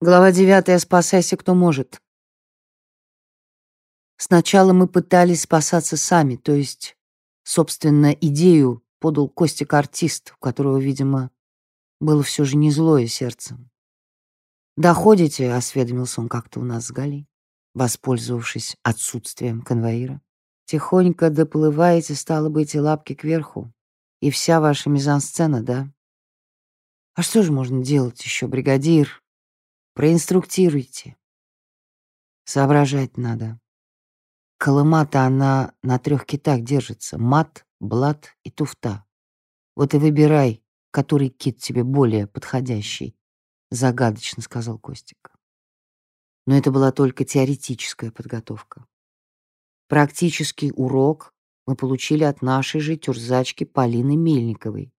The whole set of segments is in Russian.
Глава девятая. Спасайся, кто может. Сначала мы пытались спасаться сами, то есть, собственно, идею подал Костик-артист, у которого, видимо, было все же не злое сердце. «Доходите?» — осведомился он как-то у нас с Галей, воспользовавшись отсутствием конвоира. «Тихонько доплываете, стало быть, и лапки кверху, и вся ваша мизансцена, да? А что же можно делать еще, бригадир? Проинструктируйте. Соображать надо. Колыма-то она на трех китах держится — мат, блат и туфта. Вот и выбирай, который кит тебе более подходящий. — загадочно сказал Костик. Но это была только теоретическая подготовка. Практический урок мы получили от нашей же тюрзачки Полины Мельниковой.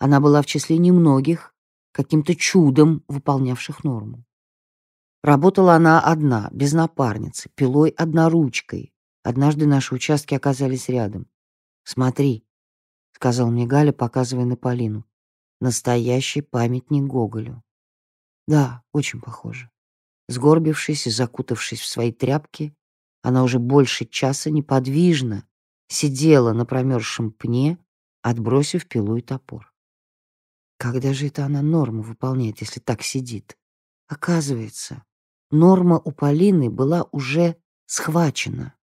Она была в числе немногих, каким-то чудом выполнявших норму. Работала она одна, без напарницы, пилой одноручкой. Однажды наши участки оказались рядом. «Смотри», — сказал мне Галя, показывая на Полину, — «настоящий памятник Гоголю». Да, очень похоже. Сгорбившись и закутавшись в свои тряпки, она уже больше часа неподвижно сидела на промерзшем пне, отбросив пилу и топор. Когда же это она норму выполняет, если так сидит? Оказывается, норма у Полины была уже схвачена.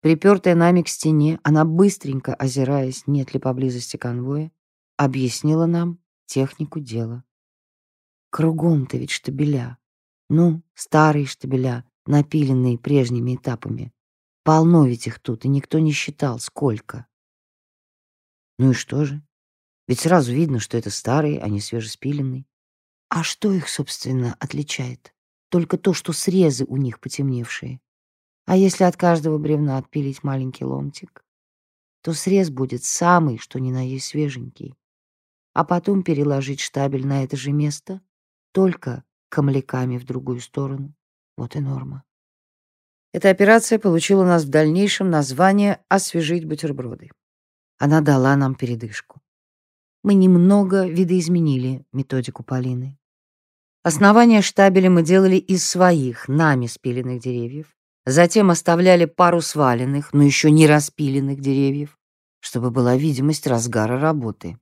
Припертая нами к стене, она быстренько, озираясь, нет ли поблизости конвоя, объяснила нам технику дела. Кругом-то ведь штабеля. Ну, старые штабеля, напиленные прежними этапами. Полно ведь их тут, и никто не считал, сколько. Ну и что же? Ведь сразу видно, что это старые, а не свежеспиленные. А что их, собственно, отличает? Только то, что срезы у них потемневшие. А если от каждого бревна отпилить маленький ломтик, то срез будет самый, что ни на есть свеженький. А потом переложить штабель на это же место только камляками в другую сторону. Вот и норма. Эта операция получила у нас в дальнейшем название «освежить бутерброды». Она дала нам передышку. Мы немного видоизменили методику Полины. Основание штабеля мы делали из своих, нами спиленных деревьев, затем оставляли пару сваленных, но еще не распиленных деревьев, чтобы была видимость разгара работы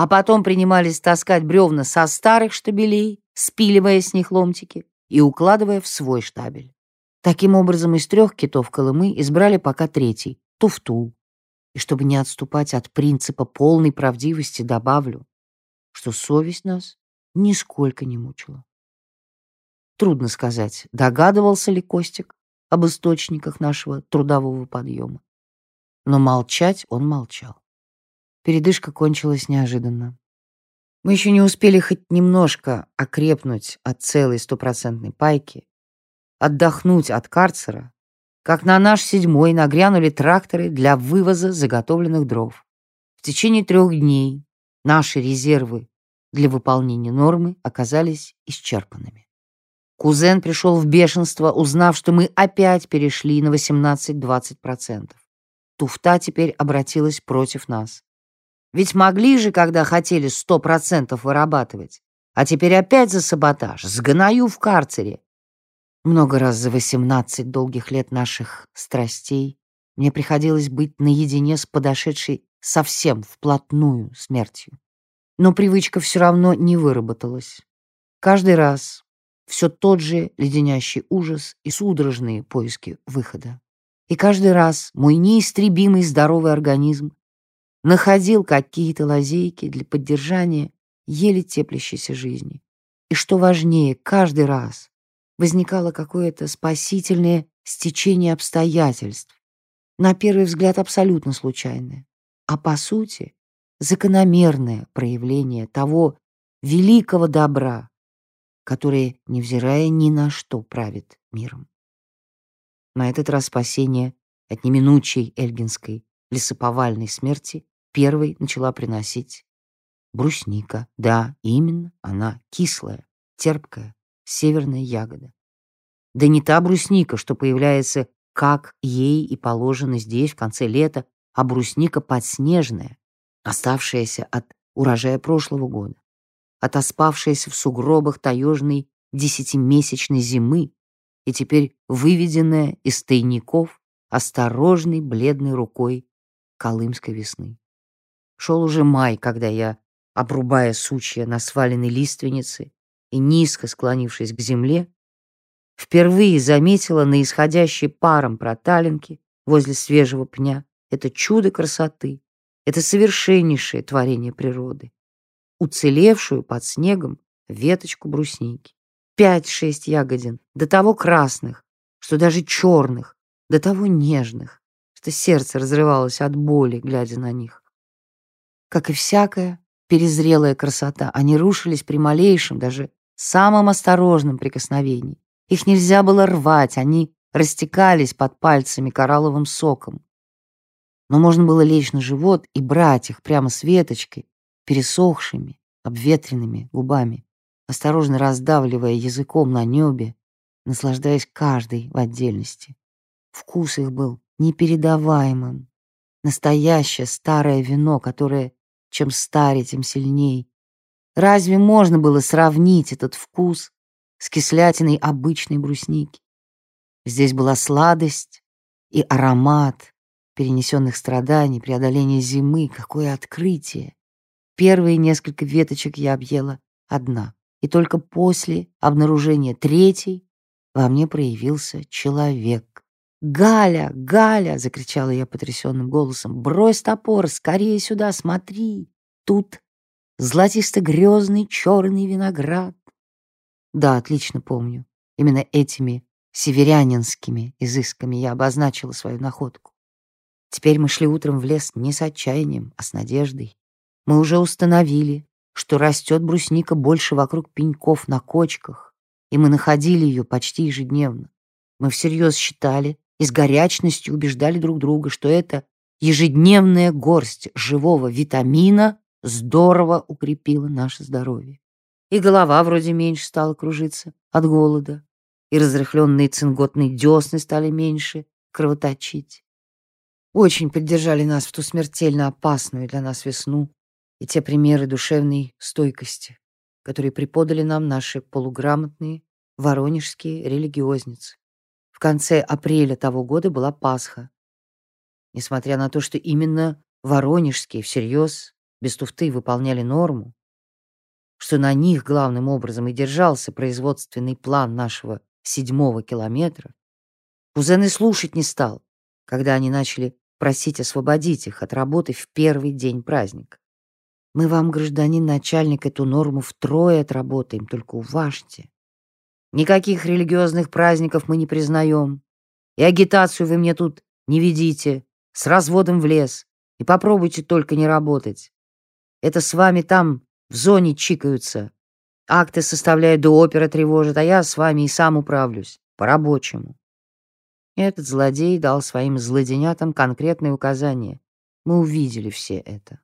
а потом принимались таскать бревна со старых штабелей, спиливая с них ломтики и укладывая в свой штабель. Таким образом, из трех китов Колымы избрали пока третий — туфту. И чтобы не отступать от принципа полной правдивости, добавлю, что совесть нас нисколько не мучила. Трудно сказать, догадывался ли Костик об источниках нашего трудового подъема. Но молчать он молчал. Передышка кончилась неожиданно. Мы еще не успели хоть немножко окрепнуть от целой стопроцентной пайки, отдохнуть от карцера, как на наш седьмой нагрянули тракторы для вывоза заготовленных дров. В течение трех дней наши резервы для выполнения нормы оказались исчерпанными. Кузен пришел в бешенство, узнав, что мы опять перешли на 18-20%. Туфта теперь обратилась против нас. Ведь могли же, когда хотели, сто процентов вырабатывать. А теперь опять за саботаж. Сгною в карцере. Много раз за восемнадцать долгих лет наших страстей мне приходилось быть наедине с подошедшей совсем вплотную смертью. Но привычка все равно не выработалась. Каждый раз все тот же леденящий ужас и судорожные поиски выхода. И каждый раз мой неистребимый здоровый организм находил какие-то лазейки для поддержания еле теплящейся жизни. И что важнее, каждый раз возникало какое-то спасительное стечение обстоятельств, на первый взгляд абсолютно случайное, а по сути закономерное проявление того великого добра, которое, невзирая ни на что, правит миром. На этот раз спасение от неминучей эльгинской лесоповальной смерти первой начала приносить брусника. Да, именно она кислая, терпкая, северная ягода. Да не та брусника, что появляется, как ей и положено здесь в конце лета, а брусника подснежная, оставшаяся от урожая прошлого года, отоспавшаяся в сугробах таежной десятимесячной зимы и теперь выведенная из тайников осторожной бледной рукой колымской весны. Шел уже май, когда я, обрубая сучья на сваленной лиственнице и низко склонившись к земле, впервые заметила на исходящей паром проталинке возле свежего пня это чудо красоты, это совершеннейшее творение природы, уцелевшую под снегом веточку брусники. Пять-шесть ягодин, до того красных, что даже черных, до того нежных, что сердце разрывалось от боли, глядя на них. Как и всякая перезрелая красота, они рушились при малейшем, даже самом осторожном прикосновении. Их нельзя было рвать, они растекались под пальцами коралловым соком. Но можно было лечь на живот и брать их прямо с веточкой, пересохшими, обветренными губами, осторожно раздавливая языком на небе, наслаждаясь каждой в отдельности. Вкус их был непередаваемым. Настоящее старое вино, которое чем старее, тем сильней. Разве можно было сравнить этот вкус с кислятиной обычной брусники? Здесь была сладость и аромат перенесенных страданий, преодоления зимы. Какое открытие! Первые несколько веточек я объела одна, и только после обнаружения третьей во мне проявился человек. «Галя! Галя!» — закричала я потрясенным голосом. «Брось топор! Скорее сюда! Смотри! Тут золотисто-грезный черный виноград!» Да, отлично помню. Именно этими северянинскими изысками я обозначила свою находку. Теперь мы шли утром в лес не с отчаянием, а с надеждой. Мы уже установили, что растет брусника больше вокруг пеньков на кочках, и мы находили ее почти ежедневно. Мы всерьез считали, и с горячностью убеждали друг друга, что это ежедневная горсть живого витамина здорово укрепила наше здоровье. И голова вроде меньше стала кружиться от голода, и разрыхленные цинготные десны стали меньше кровоточить. Очень поддержали нас в ту смертельно опасную для нас весну и те примеры душевной стойкости, которые преподали нам наши полуграмотные воронежские религиозницы конце апреля того года была Пасха. Несмотря на то, что именно воронежские всерьез, без туфты, выполняли норму, что на них главным образом и держался производственный план нашего седьмого километра, кузен и слушать не стал, когда они начали просить освободить их от работы в первый день праздника. Мы вам, гражданин начальник, эту норму втрое отработаем, только уважьте. Никаких религиозных праздников мы не признаем. И агитацию вы мне тут не ведите, с разводом в лес. И попробуйте только не работать. Это с вами там в зоне чикаются. Акты составляют, до опера тревожат, а я с вами и сам управлюсь. По-рабочему. Этот злодей дал своим злоденятам конкретные указания. Мы увидели все это.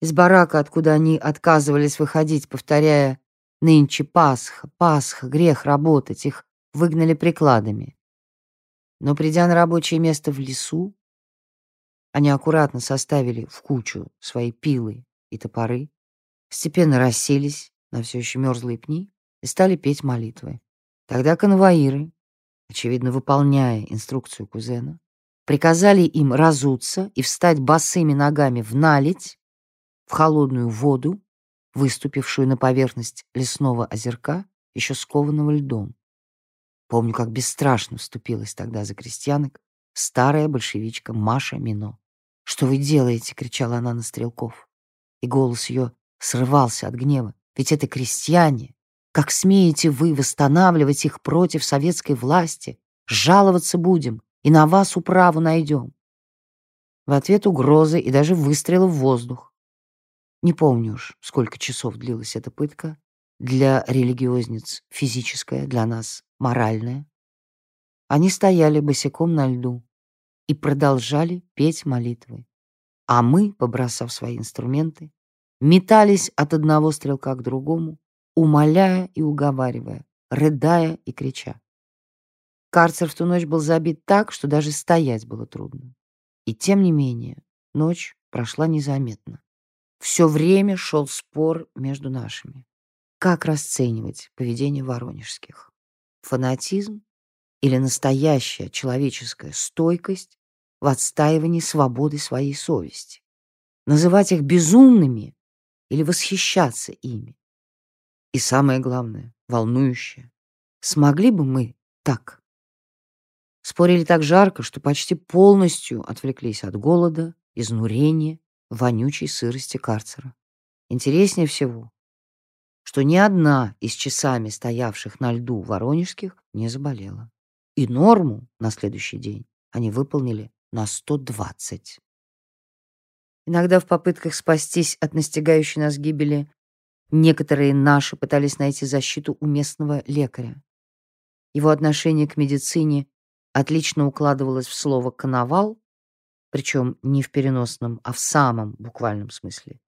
Из барака, откуда они отказывались выходить, повторяя Нынче Пасха, Пасха, грех работать, их выгнали прикладами. Но придя на рабочее место в лесу, они аккуратно составили в кучу свои пилы и топоры, постепенно расселись на все еще мерзлые пни и стали петь молитвы. Тогда конвоиры, очевидно выполняя инструкцию кузена, приказали им разуться и встать босыми ногами в наледь, в холодную воду выступившую на поверхность лесного озерка, еще скованного льдом. Помню, как бесстрашно вступилась тогда за крестьянок старая большевичка Маша Мино. «Что вы делаете?» — кричала она на стрелков. И голос ее срывался от гнева. «Ведь это крестьяне! Как смеете вы восстанавливать их против советской власти? Жаловаться будем, и на вас управу найдем!» В ответ угрозы и даже выстрелы в воздух. Не помню уж, сколько часов длилась эта пытка. Для религиозниц физическая, для нас моральная. Они стояли босиком на льду и продолжали петь молитвы. А мы, побросав свои инструменты, метались от одного стрелка к другому, умоляя и уговаривая, рыдая и крича. Карцер в ту ночь был забит так, что даже стоять было трудно. И тем не менее, ночь прошла незаметно. Все время шел спор между нашими. как расценивать поведение воронежских? Фанатизм или настоящая человеческая стойкость в отстаивании свободы своей совести? Называть их безумными или восхищаться ими? И самое главное, волнующее, смогли бы мы так? Спорили так жарко, что почти полностью отвлеклись от голода, изнурения, вонючей сырости карцера. Интереснее всего, что ни одна из часами стоявших на льду воронежских не заболела. И норму на следующий день они выполнили на 120. Иногда в попытках спастись от настигающей нас гибели некоторые наши пытались найти защиту у местного лекаря. Его отношение к медицине отлично укладывалось в слово «коновал», причем не в переносном, а в самом буквальном смысле.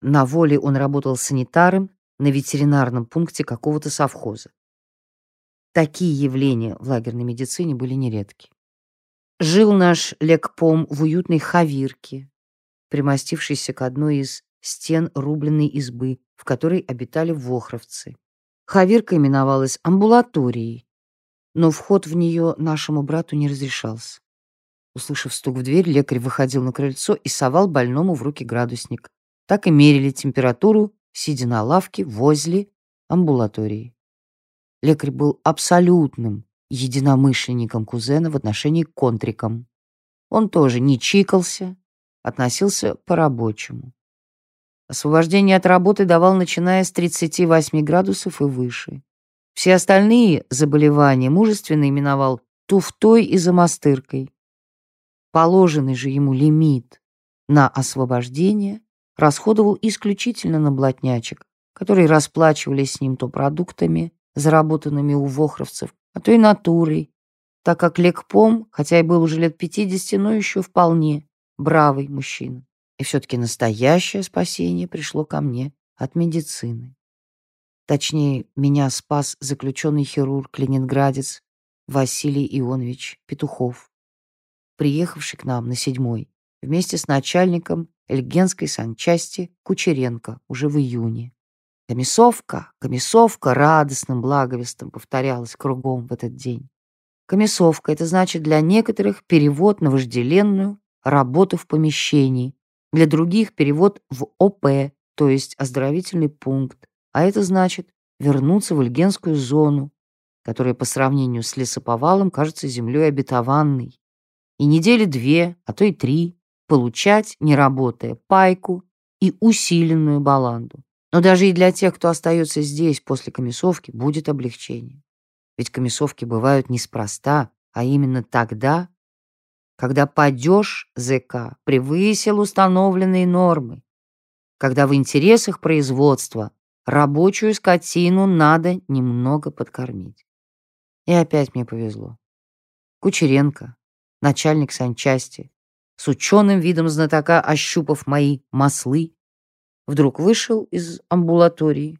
На воле он работал санитаром на ветеринарном пункте какого-то совхоза. Такие явления в лагерной медицине были нередки. Жил наш лекпом в уютной хавирке, примостившейся к одной из стен рубленной избы, в которой обитали вохровцы. Хавирка именовалась амбулаторией, но вход в нее нашему брату не разрешался. Услышав стук в дверь, лекарь выходил на крыльцо и совал больному в руки градусник. Так и мерили температуру, сидя на лавке возле амбулатории. Лекарь был абсолютным единомышленником кузена в отношении к контрикам. Он тоже не чикался, относился по-рабочему. Освобождение от работы давал, начиная с 38 градусов и выше. Все остальные заболевания мужественно именовал туфтой и замастыркой. Положенный же ему лимит на освобождение расходовал исключительно на блатнячек, которые расплачивались с ним то продуктами, заработанными у вохровцев, а то и натурой, так как Лекпом, хотя и был уже лет 50, но еще вполне бравый мужчина. И все-таки настоящее спасение пришло ко мне от медицины. Точнее, меня спас заключенный хирург-ленинградец Василий Ионович Петухов, приехавший к нам на седьмой, вместе с начальником Эльгенской санчасти Кучеренко уже в июне. Комиссовка, комиссовка радостным благовестом повторялась кругом в этот день. Комиссовка — это значит для некоторых перевод на вожделенную работу в помещении, для других перевод в ОП, то есть оздоровительный пункт, а это значит вернуться в Ильгенскую зону, которая по сравнению с лесоповалом кажется землей обетованной. И недели две, а то и три, получать, не работая, пайку и усиленную баланду. Но даже и для тех, кто остается здесь после комиссовки, будет облегчение. Ведь комиссовки бывают неспроста, а именно тогда, когда падеж ЗК превысил установленные нормы, когда в интересах производства рабочую скотину надо немного подкормить. И опять мне повезло. Кучеренко, начальник санчасти, с ученым видом знатока, ощупав мои маслы, вдруг вышел из амбулатории.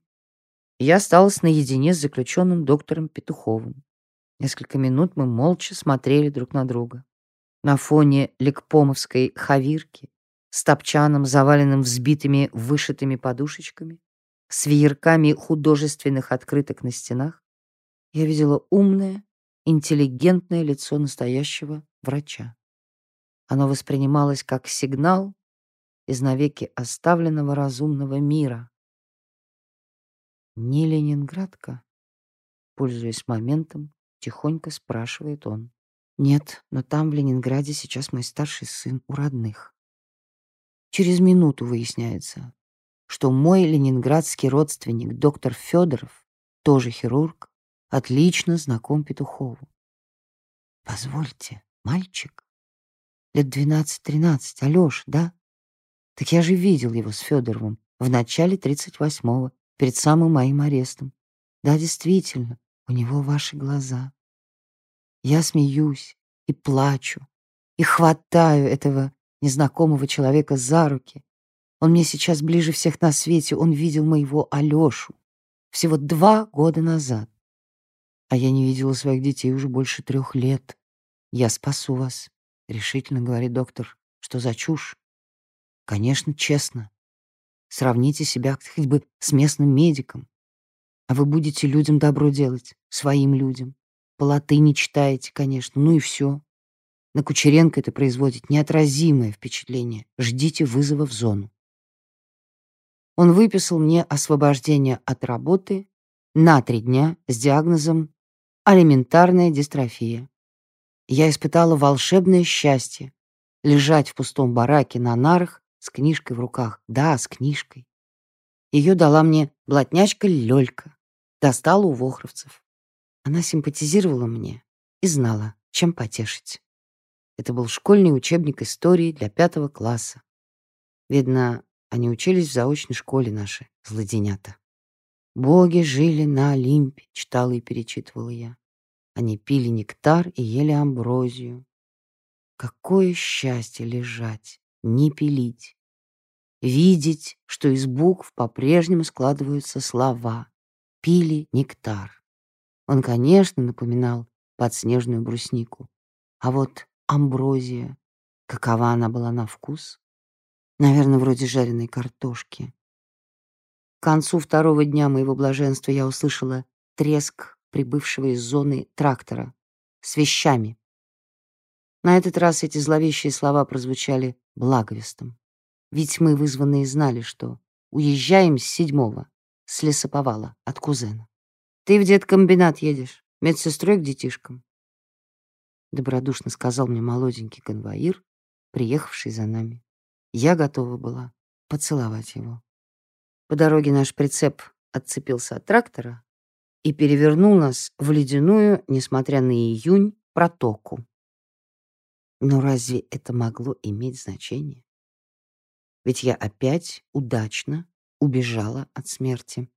Я осталась наедине с заключенным доктором Петуховым. Несколько минут мы молча смотрели друг на друга. На фоне лекпомовской хавирки с топчаном, заваленным взбитыми вышитыми подушечками, с веерками художественных открыток на стенах, я видела умное, интеллигентное лицо настоящего врача. Оно воспринималось как сигнал из навеки оставленного разумного мира. «Не Ленинградка?» Пользуясь моментом, тихонько спрашивает он. Нет, но там, в Ленинграде, сейчас мой старший сын у родных. Через минуту выясняется, что мой ленинградский родственник, доктор Федоров, тоже хирург, отлично знаком Петухову. Позвольте, мальчик? Лет двенадцать-тринадцать, Алёш, да? Так я же видел его с Федоровым в начале тридцать восьмого, перед самым моим арестом. Да, действительно, у него ваши глаза. Я смеюсь и плачу, и хватаю этого незнакомого человека за руки. Он мне сейчас ближе всех на свете, он видел моего Алёшу всего два года назад. А я не видела своих детей уже больше трех лет. Я спасу вас, — решительно говорит доктор. Что за чушь? Конечно, честно. Сравните себя хоть бы с местным медиком. А вы будете людям добро делать, своим людям. По латыни читаете, конечно, ну и все. На Кучеренко это производит неотразимое впечатление. Ждите вызова в зону. Он выписал мне освобождение от работы на три дня с диагнозом алиментарная дистрофия. Я испытала волшебное счастье лежать в пустом бараке на нарах с книжкой в руках. Да, с книжкой. Ее дала мне блатнячка Лёлька. Достала у вохровцев. Она симпатизировала мне и знала, чем потешить. Это был школьный учебник истории для пятого класса. Видно, они учились в заочной школе наши, злоденята. «Боги жили на Олимпе», — читала и перечитывала я. Они пили нектар и ели амброзию. Какое счастье лежать, не пилить. Видеть, что из букв по-прежнему складываются слова. Пили нектар. Он, конечно, напоминал подснежную бруснику. А вот амброзия, какова она была на вкус? Наверное, вроде жареной картошки. К концу второго дня моего блаженства я услышала треск прибывшего из зоны трактора с вещами. На этот раз эти зловещие слова прозвучали благовестом. Ведь мы, вызванные, знали, что уезжаем с седьмого, с лесоповала, от кузена. «Ты в деткомбинат едешь, медсестрой к детишкам», — добродушно сказал мне молоденький конвоир, приехавший за нами. Я готова была поцеловать его. По дороге наш прицеп отцепился от трактора и перевернул нас в ледяную, несмотря на июнь, протоку. Но разве это могло иметь значение? Ведь я опять удачно убежала от смерти.